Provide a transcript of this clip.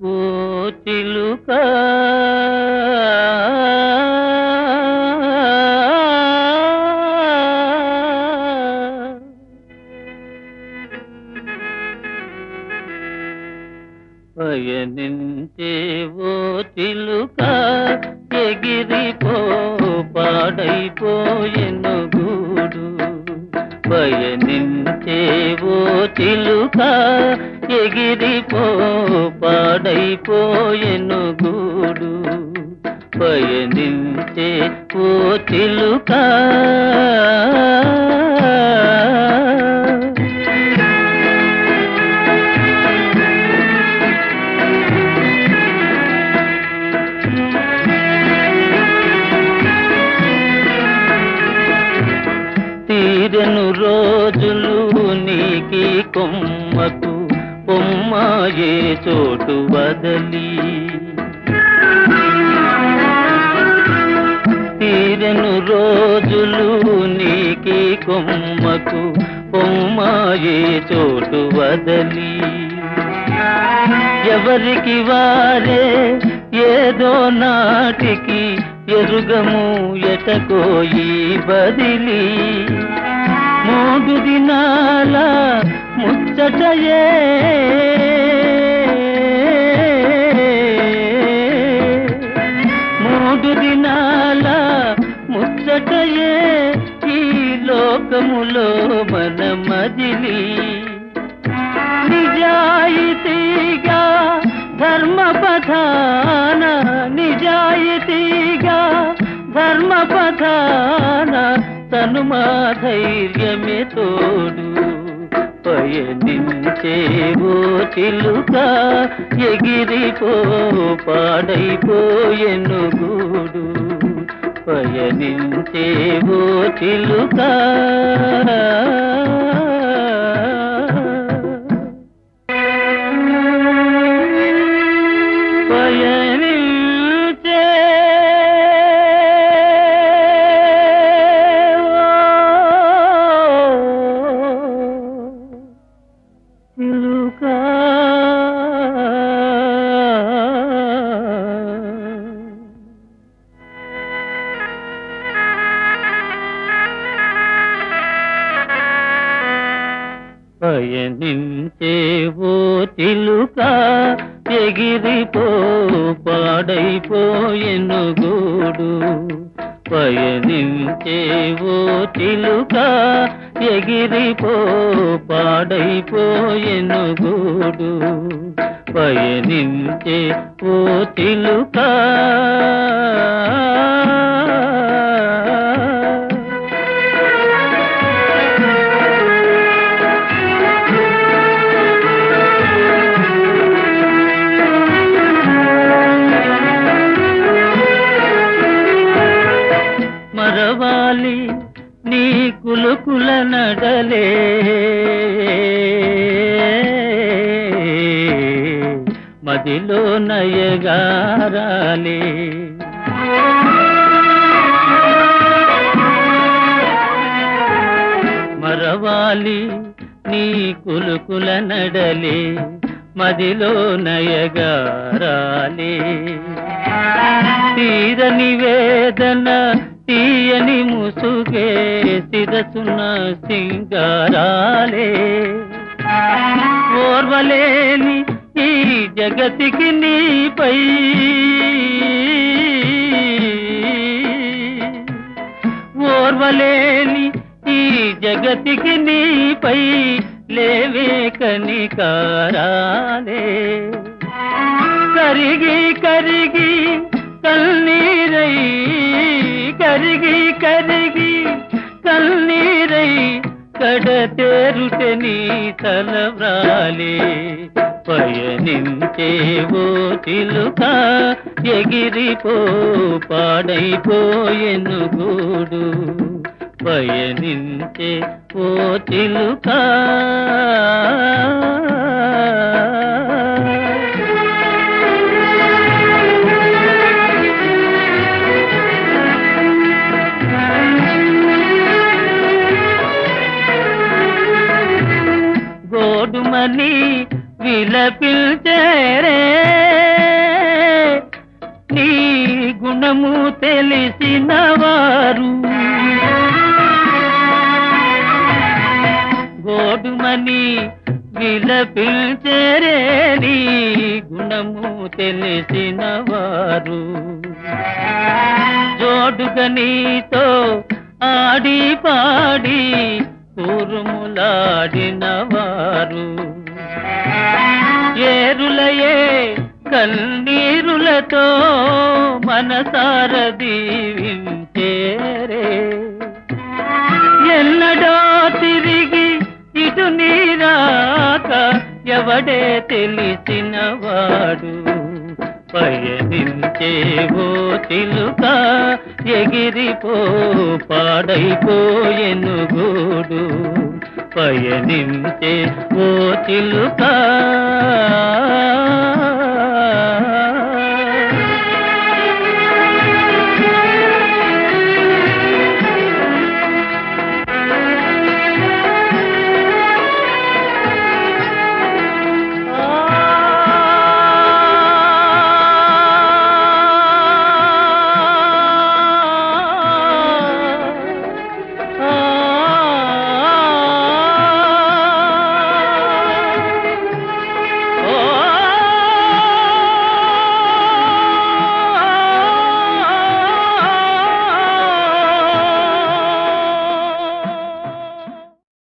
ఓ చిలుక పయనించే ఓ చిలుక ఎగిరిపో పాడైపోయే పయనించేవో చిలుక ఎగిరిపో పాడైపోయెను గూడు. పయనించే ఓ చిలుక తీరెను రోజులు నీకి కొమ్మకు పొమ్మాయే చోటు వదలి. తీరెను రోజులు నీకి కొమ్మకు పొమ్మాయే చోటు వదలి. ఎవరికి వారే ఏదో నాటికి ఎరుగము ఎటకోయి బదిలి. మూడు దినాల ముచ్చటయే. మూడు దినాల ముచ్చటయే ఈ లోకములో మన మదిలి నిజాయితీగా ధర్మ పథాన నిజాయితీ పథాన తను మా ధైర్యమే తోడు. పయనించేవో చిలుక ఎగిరిపో పాడైపోయెను గూడు పయనించేవో చిలుక. పయనించేవో చిలుక ఎగిరిపో పాడైపోయెను గూడు. పయనించేవో చిలుక ఎగిరిపో పాడైపోయెను గూడు. పయనించే ఓ మరవాలి నీ కులుకుల నడలే. మదిలో నయగారాలే. మరవాలి నీ కులుకుల నడలే. మదిలో నయగారాలే. తీరని వేదన తీయని ముసుగే శిరసున సింగారాలే. ఓర్వలేని ఈ జగతికి నీపై ఓర్వలేని ఈ జగతికి నీపై లేవే కనికారాలే. కరిగి కరిగి కన్నీరై కరిగి కరిగి కన్నీరై కడతేరుట నీ తలవ్రాలే. పయనించేవో చిలుక ఎగిరిపో పాడైపోయెను గూడు. పయనించే ఓ చిలుక గోడుమని విలపిల్చేరే గుణము తెలిసిన వారు. గోడుమని విలపించరే. నీ గుణము తెలిసిన వారు. జోడుగా నీతో ఆడి పాడి కూరుములాడిన వారు. కన్నీరులతో మనసార దీవించేరే ఎన్నడో తిరిగి ఇటు నీరాక ఎవడే తెలిసినవాడు? పయనించేవో తిలుక ఎగిరిపో పాడైపోయెను గూడు. పయనించే ఓ చిలుక